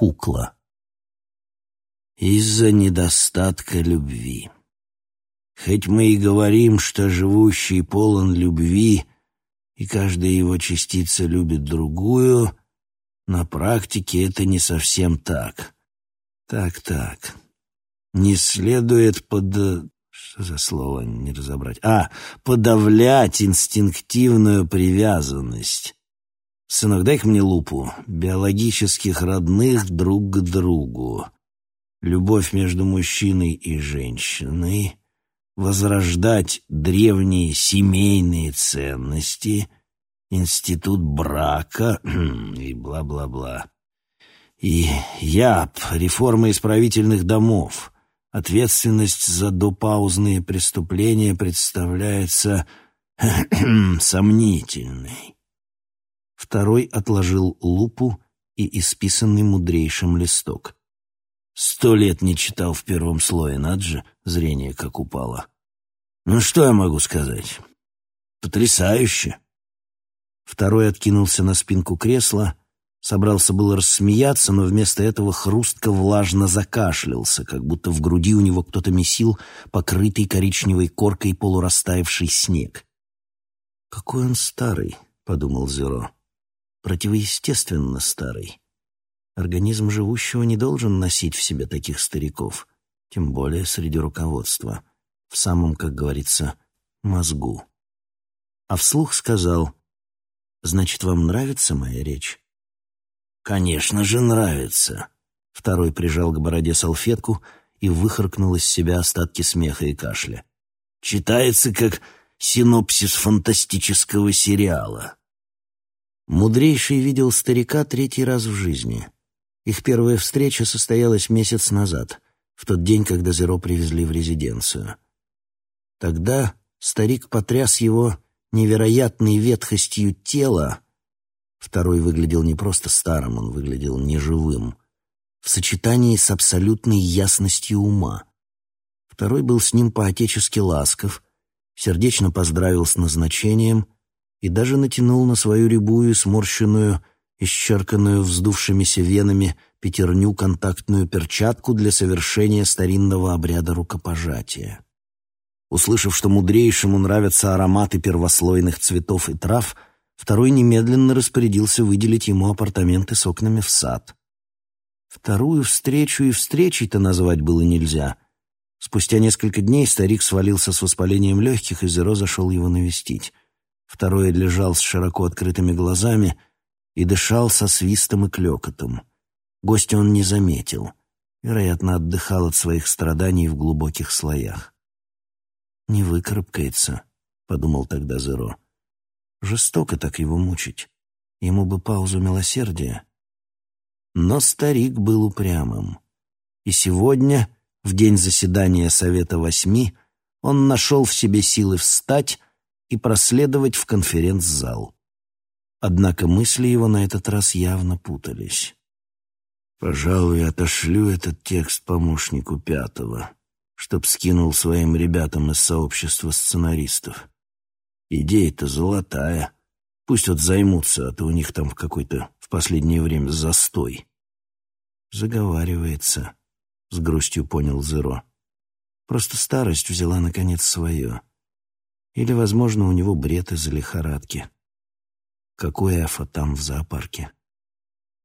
кукла. Из-за недостатка любви. Хоть мы и говорим, что живущий полон любви, и каждая его частица любит другую, на практике это не совсем так. Так-так. Не следует под... Что за слово не разобрать? А, подавлять инстинктивную привязанность. Сынок, дай-ка мне лупу. Биологических родных друг к другу. Любовь между мужчиной и женщиной. Возрождать древние семейные ценности. Институт брака и бла-бла-бла. И ЯП, реформа исправительных домов. Ответственность за допаузные преступления представляется сомнительной. Второй отложил лупу и исписанный мудрейшим листок. Сто лет не читал в первом слое, над же, зрение как упало. Ну что я могу сказать? Потрясающе. Второй откинулся на спинку кресла Собрался было рассмеяться, но вместо этого хрустко влажно закашлялся, как будто в груди у него кто-то месил покрытый коричневой коркой полурастаявший снег. «Какой он старый», — подумал Зеро. «Противоестественно старый. Организм живущего не должен носить в себе таких стариков, тем более среди руководства, в самом, как говорится, мозгу». А вслух сказал, «Значит, вам нравится моя речь?» «Конечно же нравится». Второй прижал к бороде салфетку и выхаркнул из себя остатки смеха и кашля. «Читается как синопсис фантастического сериала». Мудрейший видел старика третий раз в жизни. Их первая встреча состоялась месяц назад, в тот день, когда Зеро привезли в резиденцию. Тогда старик потряс его невероятной ветхостью тела, Второй выглядел не просто старым, он выглядел неживым. В сочетании с абсолютной ясностью ума. Второй был с ним по-отечески ласков, сердечно поздравил с назначением и даже натянул на свою рябую, сморщенную, исчерканную вздувшимися венами пятерню контактную перчатку для совершения старинного обряда рукопожатия. Услышав, что мудрейшему нравятся ароматы первослойных цветов и трав — Второй немедленно распорядился выделить ему апартаменты с окнами в сад. Вторую встречу и встречей-то назвать было нельзя. Спустя несколько дней старик свалился с воспалением легких, и Зеро зашел его навестить. Второй лежал с широко открытыми глазами и дышал со свистом и клёкотом. Гостя он не заметил. Вероятно, отдыхал от своих страданий в глубоких слоях. «Не выкарабкается», — подумал тогда Зеро. Жестоко так его мучить. Ему бы паузу милосердия. Но старик был упрямым. И сегодня, в день заседания Совета Восьми, он нашел в себе силы встать и проследовать в конференц-зал. Однако мысли его на этот раз явно путались. «Пожалуй, отошлю этот текст помощнику пятого, чтоб скинул своим ребятам из сообщества сценаристов. Идея-то золотая. Пусть вот займутся, а то у них там какой-то в последнее время застой. Заговаривается, — с грустью понял Зеро. Просто старость взяла, наконец, свое. Или, возможно, у него бред из-за лихорадки. Какой эфа там в зоопарке?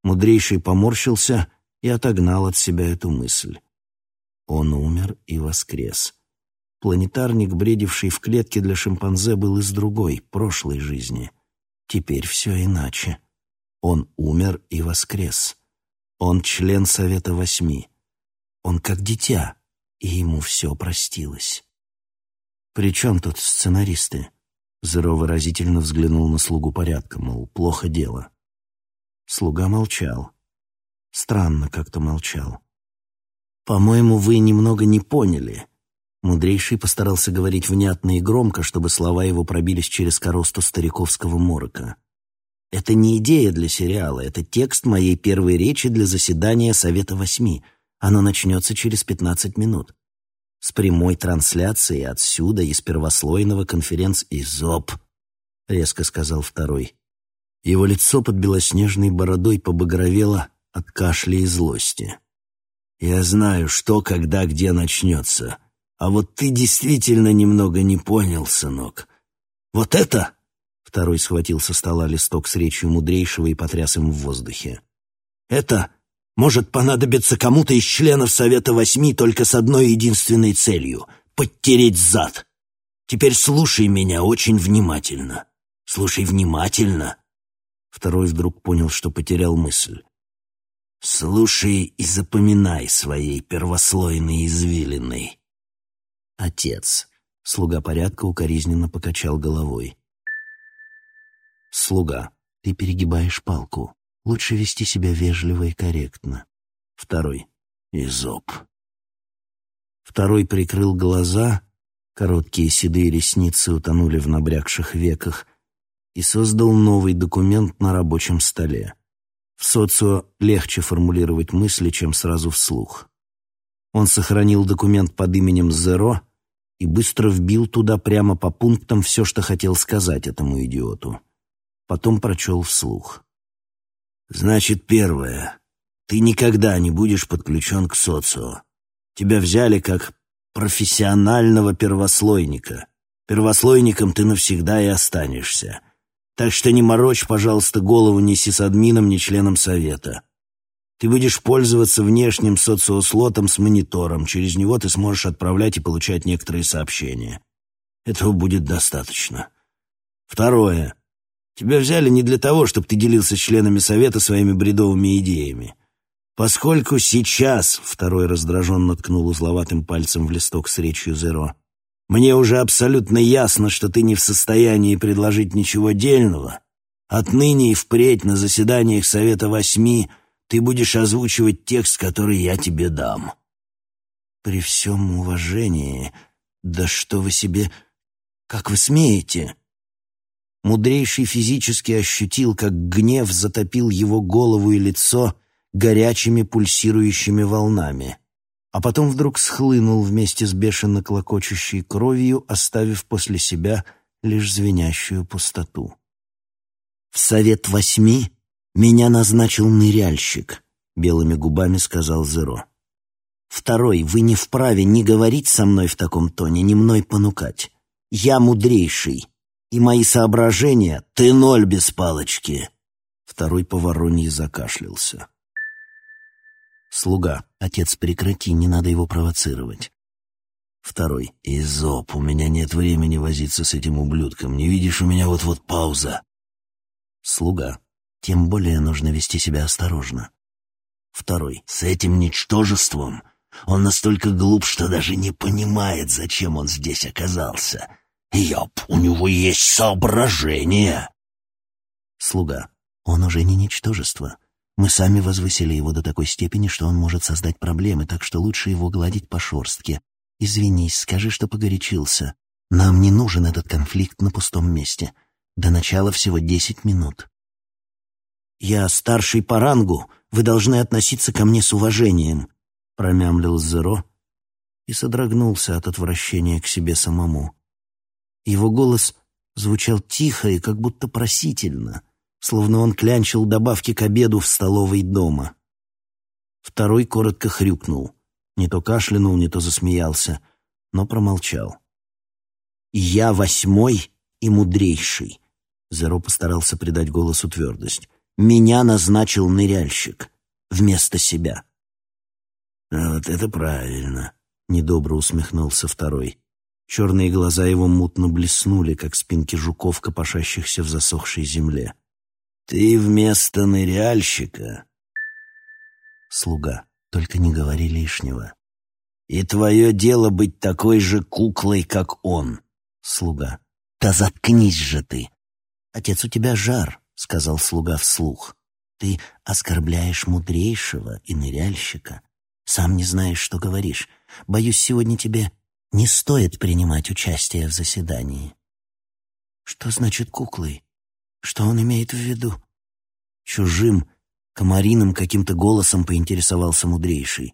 Мудрейший поморщился и отогнал от себя эту мысль. Он умер и воскрес. Планетарник, бредивший в клетке для шимпанзе, был из другой, прошлой жизни. Теперь все иначе. Он умер и воскрес. Он член Совета Восьми. Он как дитя, и ему все простилось. «При чем тут сценаристы?» Зеро выразительно взглянул на слугу порядка, мол, плохо дело. Слуга молчал. Странно как-то молчал. «По-моему, вы немного не поняли», Мудрейший постарался говорить внятно и громко, чтобы слова его пробились через коросту стариковского морока. «Это не идея для сериала, это текст моей первой речи для заседания Совета Восьми. Оно начнется через пятнадцать минут. С прямой трансляцией отсюда, из первослойного конференц-изоп», — резко сказал второй. Его лицо под белоснежной бородой побагровело от кашля и злости. «Я знаю, что, когда, где начнется. А вот ты действительно немного не понял, сынок. Вот это...» Второй схватил со стола листок с речью мудрейшего и потряс им в воздухе. «Это может понадобиться кому-то из членов Совета Восьми только с одной единственной целью — подтереть зад. Теперь слушай меня очень внимательно. Слушай внимательно». Второй вдруг понял, что потерял мысль. «Слушай и запоминай своей первослойной извилиной». «Отец», — слуга порядка укоризненно покачал головой. «Слуга, ты перегибаешь палку. Лучше вести себя вежливо и корректно. Второй. Изоп. Второй прикрыл глаза, короткие седые ресницы утонули в набрякших веках, и создал новый документ на рабочем столе. В социо легче формулировать мысли, чем сразу вслух. Он сохранил документ под именем Зеро и быстро вбил туда прямо по пунктам все, что хотел сказать этому идиоту. Потом прочел вслух. Значит, первое. Ты никогда не будешь подключен к социо. Тебя взяли как профессионального первослойника. Первослойником ты навсегда и останешься. Так что не морочь, пожалуйста, голову ни сисадмином, ни членом совета. Ты будешь пользоваться внешним социослотом с монитором. Через него ты сможешь отправлять и получать некоторые сообщения. Этого будет достаточно. Второе. Тебя взяли не для того, чтобы ты делился с членами совета своими бредовыми идеями. Поскольку сейчас, — второй раздраженно ткнул узловатым пальцем в листок с речью Зеро, — мне уже абсолютно ясно, что ты не в состоянии предложить ничего дельного, отныне и впредь на заседаниях Совета Восьми ты будешь озвучивать текст, который я тебе дам. При всем уважении, да что вы себе... Как вы смеете? Мудрейший физически ощутил, как гнев затопил его голову и лицо горячими пульсирующими волнами, а потом вдруг схлынул вместе с бешено клокочущей кровью, оставив после себя лишь звенящую пустоту. «В совет восьми меня назначил ныряльщик», — белыми губами сказал Зеро. «Второй, вы не вправе ни говорить со мной в таком тоне, ни мной понукать. Я мудрейший» и мои соображения — ты ноль без палочки!» Второй по воронье закашлялся. «Слуга, отец, прекрати, не надо его провоцировать». Второй. «Изоп, у меня нет времени возиться с этим ублюдком. Не видишь, у меня вот-вот пауза». Слуга. Тем более нужно вести себя осторожно. Второй. «С этим ничтожеством он настолько глуп, что даже не понимает, зачем он здесь оказался. Ёп, у него есть соображение. Слуга. Он уже не ничтожество. Мы сами возвысили его до такой степени, что он может создать проблемы, так что лучше его гладить по шорстке. Извинись, скажи, что погорячился. Нам не нужен этот конфликт на пустом месте. До начала всего десять минут. «Я старший по рангу. Вы должны относиться ко мне с уважением», — промямлил Зеро и содрогнулся от отвращения к себе самому. Его голос звучал тихо и как будто просительно, словно он клянчил добавки к обеду в столовой дома. Второй коротко хрюкнул. Не то кашлянул, не то засмеялся, но промолчал. «Я восьмой и мудрейший», — Зеро постарался придать голосу твердость. «Меня назначил ныряльщик вместо себя». «А вот это правильно», — недобро усмехнулся второй. Черные глаза его мутно блеснули, как спинки жуков, копошащихся в засохшей земле. «Ты вместо ныряльщика?» «Слуга, только не говори лишнего». «И твое дело быть такой же куклой, как он?» «Слуга». «Да заткнись же ты!» «Отец, у тебя жар», — сказал слуга вслух. «Ты оскорбляешь мудрейшего и ныряльщика. Сам не знаешь, что говоришь. Боюсь, сегодня тебе не стоит принимать участие в заседании. Что значит куклой? Что он имеет в виду? Чужим, комариным каким-то голосом поинтересовался мудрейший.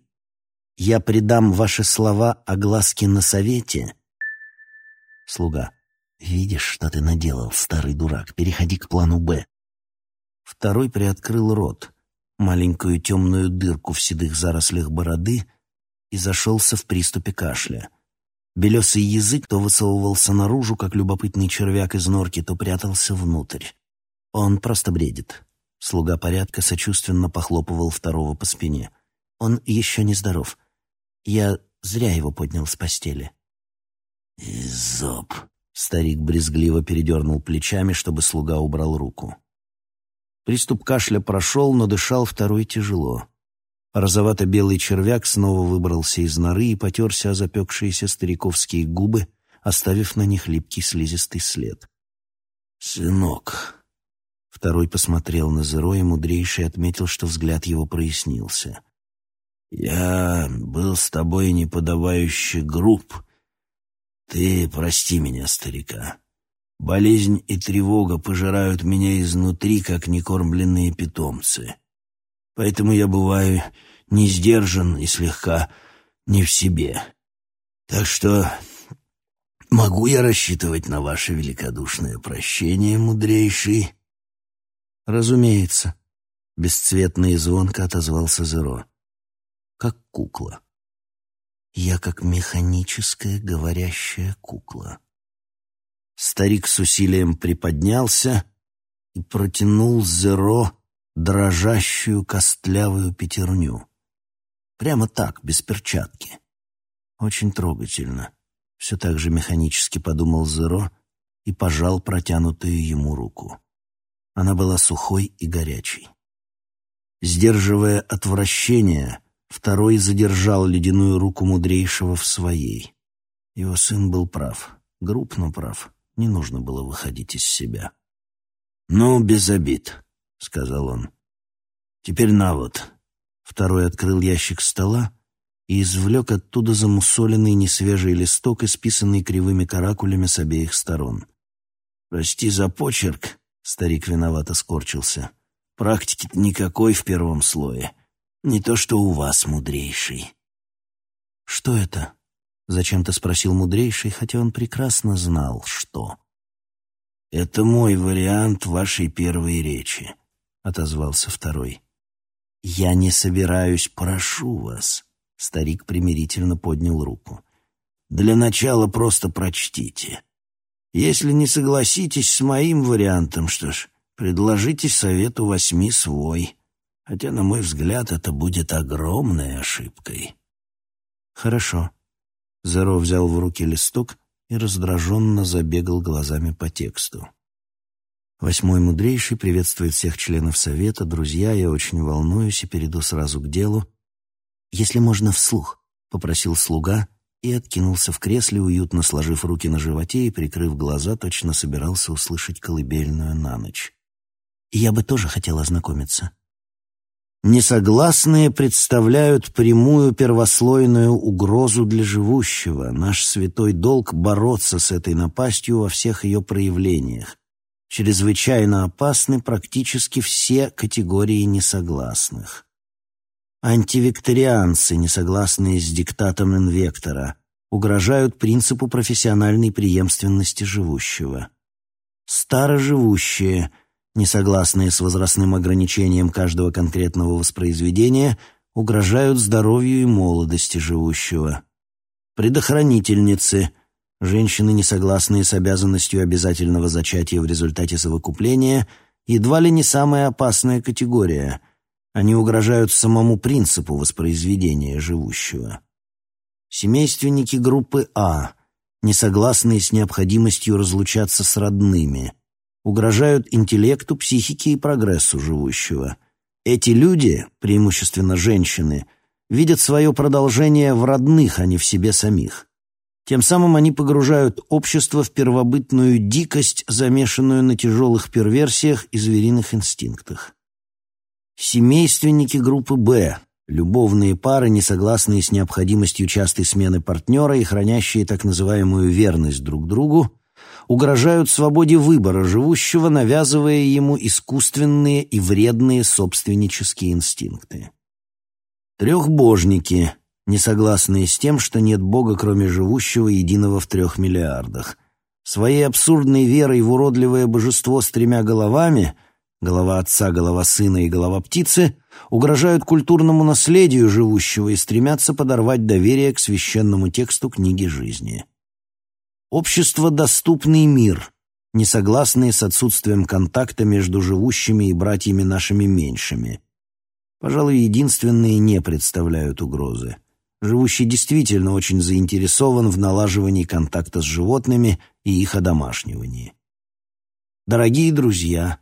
Я предам ваши слова о глазке на совете. Слуга. Видишь, что ты наделал, старый дурак. Переходи к плану «Б». Второй приоткрыл рот. маленькую темную дырку в седых зарослях бороды и зашелся в приступе кашля. Белесый язык то высовывался наружу, как любопытный червяк из норки, то прятался внутрь. Он просто бредит. Слуга порядка сочувственно похлопывал второго по спине. Он еще не здоров. Я зря его поднял с постели. «Изоб!» — старик брезгливо передернул плечами, чтобы слуга убрал руку. Приступ кашля прошел, но дышал второй тяжело. Розовато-белый червяк снова выбрался из норы и потерся о запекшиеся стариковские губы, оставив на них липкий слизистый след. «Сынок!» Второй посмотрел на Зеро, и мудрейший отметил, что взгляд его прояснился. «Я был с тобой неподавающе груб. Ты прости меня, старика. Болезнь и тревога пожирают меня изнутри, как некормленные питомцы. Поэтому я бываю не сдержан и слегка не в себе. Так что могу я рассчитывать на ваше великодушное прощение, мудрейший?» «Разумеется», — бесцветно и звонко отозвался Зеро. «Как кукла. Я как механическая говорящая кукла». Старик с усилием приподнялся и протянул Зеро дрожащую костлявую пятерню. Прямо так, без перчатки. Очень трогательно. Все так же механически подумал Зеро и пожал протянутую ему руку. Она была сухой и горячей. Сдерживая отвращение, второй задержал ледяную руку мудрейшего в своей. Его сын был прав, груб, но прав. Не нужно было выходить из себя. «Ну, без обид», — сказал он. «Теперь на вот». Второй открыл ящик стола и извлек оттуда замусоленный несвежий листок, исписанный кривыми каракулями с обеих сторон. «Прости за почерк», Старик виновато скорчился. Практики-то никакой в первом слое. Не то, что у вас, мудрейший. Что это? Зачем-то спросил мудрейший, хотя он прекрасно знал, что. Это мой вариант вашей первой речи, отозвался второй. Я не собираюсь, прошу вас. Старик примирительно поднял руку. Для начала просто прочтите. Если не согласитесь с моим вариантом, что ж, предложите совету восьми свой. Хотя, на мой взгляд, это будет огромной ошибкой. Хорошо. Зеро взял в руки листок и раздраженно забегал глазами по тексту. Восьмой мудрейший приветствует всех членов совета. Друзья, я очень волнуюсь и перейду сразу к делу. Если можно вслух, попросил слуга, и откинулся в кресле, уютно сложив руки на животе и прикрыв глаза, точно собирался услышать колыбельную на ночь. Я бы тоже хотел ознакомиться. Несогласные представляют прямую первослойную угрозу для живущего. Наш святой долг — бороться с этой напастью во всех ее проявлениях. Чрезвычайно опасны практически все категории несогласных. Антивекторианцы, несогласные с диктатом инвектора, угрожают принципу профессиональной преемственности живущего. Староживущие, несогласные с возрастным ограничением каждого конкретного воспроизведения, угрожают здоровью и молодости живущего. Предохранительницы, женщины, несогласные с обязанностью обязательного зачатия в результате совокупления, едва ли не самая опасная категория – они угрожают самому принципу воспроизведения живущего. Семейственники группы А, несогласные с необходимостью разлучаться с родными, угрожают интеллекту, психике и прогрессу живущего. Эти люди, преимущественно женщины, видят свое продолжение в родных, а не в себе самих. Тем самым они погружают общество в первобытную дикость, замешанную на тяжелых перверсиях и звериных инстинктах. Семейственники группы «Б» — любовные пары, не согласные с необходимостью частой смены партнера и хранящие так называемую верность друг другу, угрожают свободе выбора живущего, навязывая ему искусственные и вредные собственнические инстинкты. Трехбожники, не согласные с тем, что нет Бога, кроме живущего, единого в трех миллиардах. Своей абсурдной верой в уродливое божество с тремя головами — голова отца, голова сына и голова птицы, угрожают культурному наследию живущего и стремятся подорвать доверие к священному тексту книги жизни. Общество «Доступный мир», не согласные с отсутствием контакта между живущими и братьями нашими меньшими. Пожалуй, единственные не представляют угрозы. Живущий действительно очень заинтересован в налаживании контакта с животными и их одомашнивании. Дорогие друзья,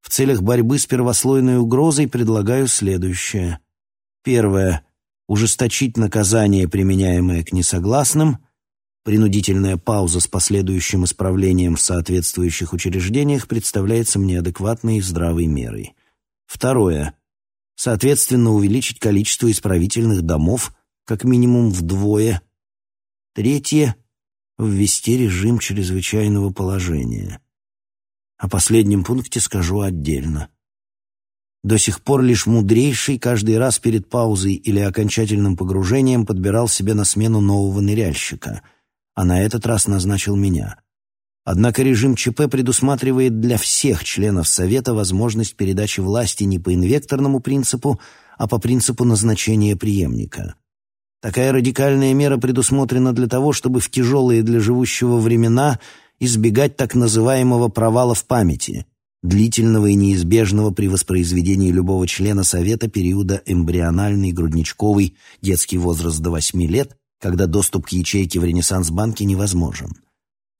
в целях борьбы с первослойной угрозой предлагаю следующее. Первое. Ужесточить наказание, применяемое к несогласным. Принудительная пауза с последующим исправлением в соответствующих учреждениях представляется мне адекватной и здравой мерой. Второе. Соответственно, увеличить количество исправительных домов как минимум вдвое. Третье. Ввести режим чрезвычайного положения. О последнем пункте скажу отдельно. До сих пор лишь мудрейший каждый раз перед паузой или окончательным погружением подбирал себе на смену нового ныряльщика, а на этот раз назначил меня. Однако режим ЧП предусматривает для всех членов Совета возможность передачи власти не по инвекторному принципу, а по принципу назначения преемника. Такая радикальная мера предусмотрена для того, чтобы в тяжелые для живущего времена – избегать так называемого провала в памяти, длительного и неизбежного при воспроизведении любого члена Совета периода эмбриональный, грудничковый, детский возраст до 8 лет, когда доступ к ячейке в Ренессанс-банке невозможен.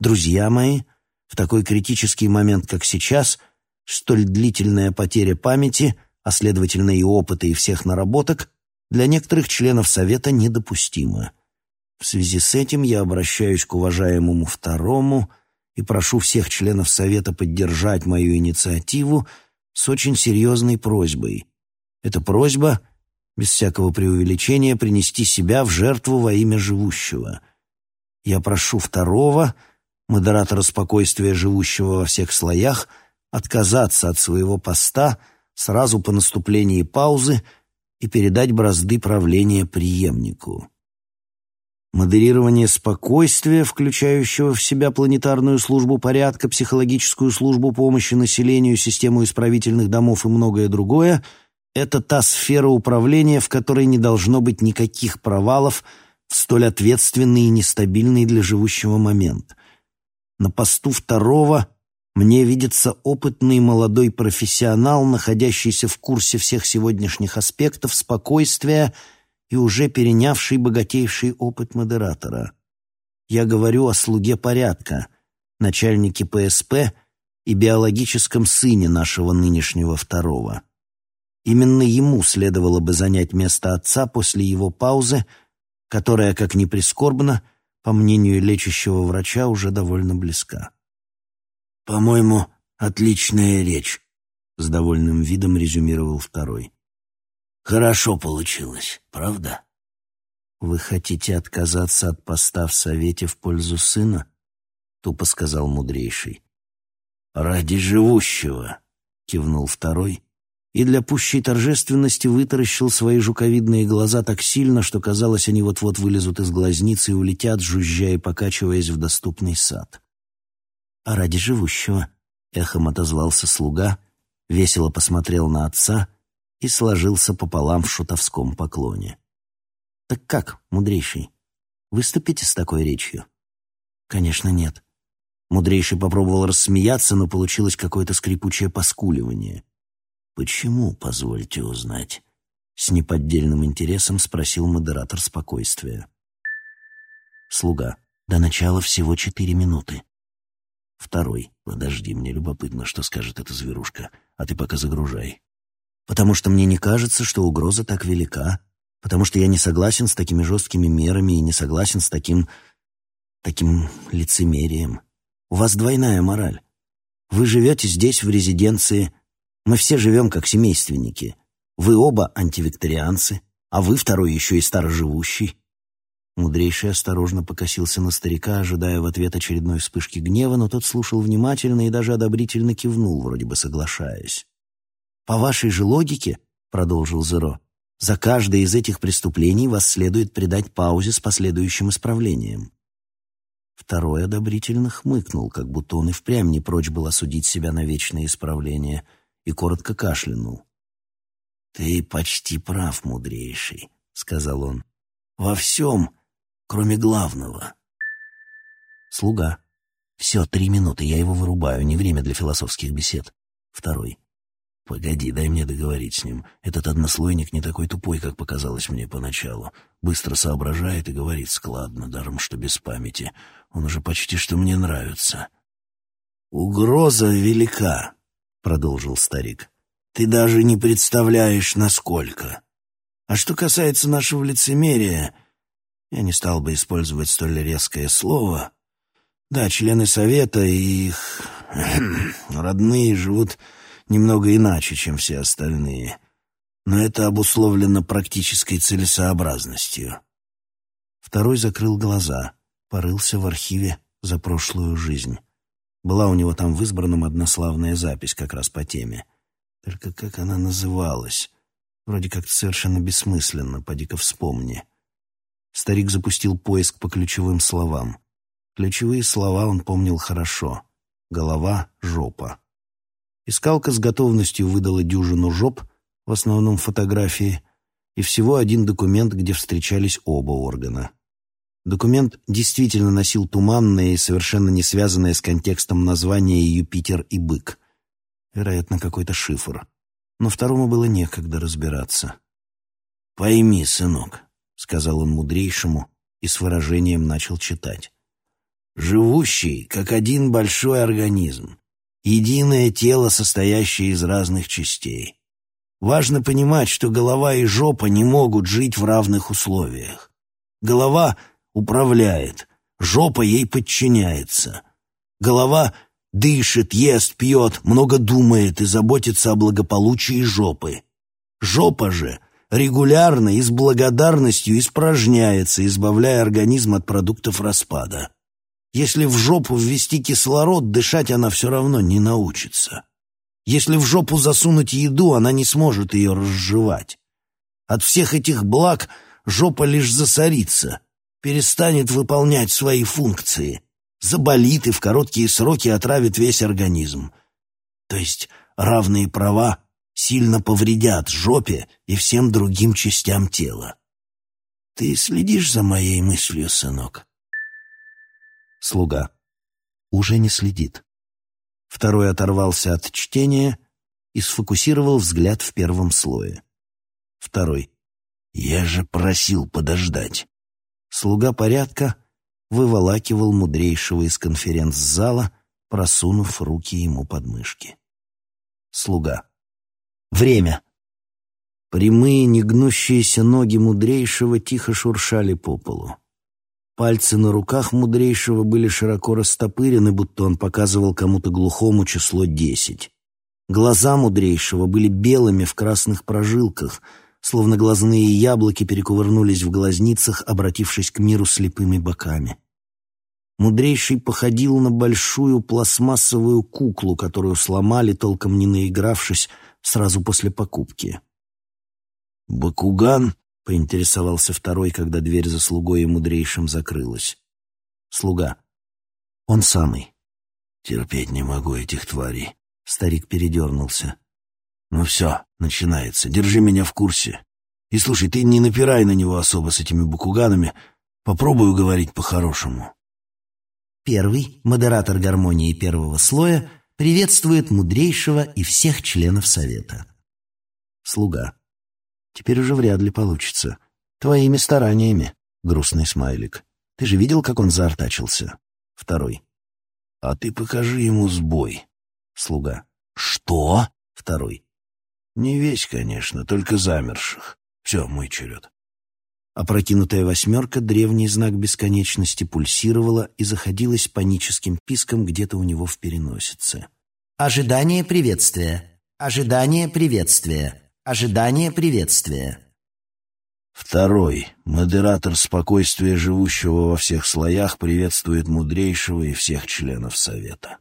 Друзья мои, в такой критический момент, как сейчас, столь длительная потеря памяти, а следовательно и опыта и всех наработок, для некоторых членов Совета недопустима. В связи с этим я обращаюсь к уважаемому второму – и прошу всех членов Совета поддержать мою инициативу с очень серьезной просьбой. Эта просьба, без всякого преувеличения, принести себя в жертву во имя живущего. Я прошу второго, модератора спокойствия живущего во всех слоях, отказаться от своего поста сразу по наступлении паузы и передать бразды правления преемнику. Модерирование спокойствия, включающего в себя планетарную службу порядка, психологическую службу помощи населению, систему исправительных домов и многое другое, это та сфера управления, в которой не должно быть никаких провалов в столь ответственный и нестабильный для живущего момент. На посту второго мне видится опытный молодой профессионал, находящийся в курсе всех сегодняшних аспектов спокойствия – и уже перенявший богатейший опыт модератора. Я говорю о слуге порядка, начальнике ПСП и биологическом сыне нашего нынешнего второго. Именно ему следовало бы занять место отца после его паузы, которая, как ни прискорбно, по мнению лечащего врача, уже довольно близка. «По-моему, отличная речь», — с довольным видом резюмировал второй. Хорошо получилось, правда? Вы хотите отказаться от поста в совете в пользу сына? Тупо сказал мудрейший. Ради живущего, кивнул второй и для пущей торжественности вытаращил свои жуковидные глаза так сильно, что казалось, они вот-вот вылезут из глазницы и улетят, жужжа и покачиваясь в доступный сад. «А ради живущего», — эхом отозвался слуга, весело посмотрел на отца и сложился пополам в шутовском поклоне. «Так как, мудрейший, выступите с такой речью?» «Конечно, нет». Мудрейший попробовал рассмеяться, но получилось какое-то скрипучее поскуливание. «Почему, позвольте узнать?» С неподдельным интересом спросил модератор спокойствия. Слуга. До начала всего четыре минуты. Второй. Подожди, мне любопытно, что скажет эта зверушка, а ты пока загружай потому что мне не кажется, что угроза так велика, потому что я не согласен с такими жесткими мерами и не согласен с таким... таким лицемерием. У вас двойная мораль. Вы живете здесь, в резиденции. Мы все живем как семейственники. Вы оба антивикторианцы, а вы второй еще и староживущий. Мудрейший осторожно покосился на старика, ожидая в ответ очередной вспышки гнева, но тот слушал внимательно и даже одобрительно кивнул, вроде бы соглашаясь. По вашей же логике, продолжил Зеро, за каждое из этих преступлений вас следует придать паузе с последующим исправлением. Второй одобрительно хмыкнул, как будто он и впрямь не прочь был осудить себя на вечное исправление, и коротко кашлянул. «Ты почти прав, мудрейший», — сказал он. «Во всем, кроме главного». Слуга. «Все, три минуты, я его вырубаю, не время для философских бесед». Второй. «Погоди, дай мне договорить с ним. Этот однослойник не такой тупой, как показалось мне поначалу. Быстро соображает и говорит складно, даром что без памяти. Он уже почти что мне нравится». «Угроза велика», — продолжил старик. Ты даже не представляешь, насколько. А что касается нашего лицемерия, я не стал бы использовать столь резкое слово. Да, члены Совета и их родные живут немного иначе, чем все остальные. Но это обусловлено практической целесообразностью. Второй закрыл глаза, порылся в архиве за прошлую жизнь. Была у него там в избранном однославная запись как раз по теме. Только как она называлась? Вроде как совершенно бессмысленно, поди-ка вспомни. Старик запустил поиск по ключевым словам. Ключевые слова он помнил хорошо. Голова, жопа. Искалка с готовностью выдала дюжину жоп, в основном фотографии, и всего один документ, где встречались оба органа. Документ действительно носил туманное и совершенно не связанное с контекстом название «Юпитер и бык». Вероятно, какой-то шифр. Но второму было некогда разбираться. «Пойми, сынок», — сказал он мудрейшему и с выражением начал читать. «Живущий, как один большой организм, единое тело, состоящее из разных частей. Важно понимать, что голова и жопа не могут жить в равных условиях. Голова управляет, жопа ей подчиняется. Голова Дышит, ест, пьет, много думает и заботится о благополучии жопы. Жопа же регулярно и с благодарностью испражняется, избавляя организм от продуктов распада. Если в жопу ввести кислород, дышать она все равно не научится. Если в жопу засунуть еду, она не сможет ее разжевать. От всех этих благ жопа лишь засорится, перестанет выполнять свои функции — заболит и в короткие сроки отравит весь организм. То есть равные права сильно повредят жопе и всем другим частям тела. Ты следишь за моей мыслью, сынок? Слуга. Уже не следит. Второй оторвался от чтения и сфокусировал взгляд в первом слое. Второй. «Я же просил подождать». Слуга порядка выволакивал мудрейшего из конференц-зала, просунув руки ему под мышки. Слуга. «Время!» Прямые, негнущиеся ноги мудрейшего тихо шуршали по полу. Пальцы на руках мудрейшего были широко растопырены, будто он показывал кому-то глухому число десять. Глаза мудрейшего были белыми в красных прожилках — словно глазные яблоки перекувырнулись в глазницах, обратившись к миру слепыми боками. Мудрейший походил на большую пластмассовую куклу, которую сломали, толком не наигравшись, сразу после покупки. «Бакуган?» — поинтересовался второй, когда дверь за слугой и мудрейшим закрылась. «Слуга. Он самый». «Терпеть не могу этих тварей». Старик передернулся. «Ну все, начинается. Держи меня в курсе. И слушай, ты не напирай на него особо с этими букуганами. Попробую говорить по-хорошему». Первый, модератор гармонии первого слоя, приветствует мудрейшего и всех членов совета. Слуга. Теперь уже вряд ли получится. Твоими стараниями. Грустный смайлик. Ты же видел, как он заортачился? Второй. А ты покажи ему сбой. Слуга. Что? Второй. Не весь, конечно, только замерших. Все, мой черед. Опрокинутая восьмерка, древний знак бесконечности, пульсировала и заходилась паническим писком где-то у него в переносице. «Ожидание приветствия! Ожидание приветствия! Ожидание приветствия!» Второй. Модератор спокойствия, живущего во всех слоях, приветствует мудрейшего и всех членов Совета.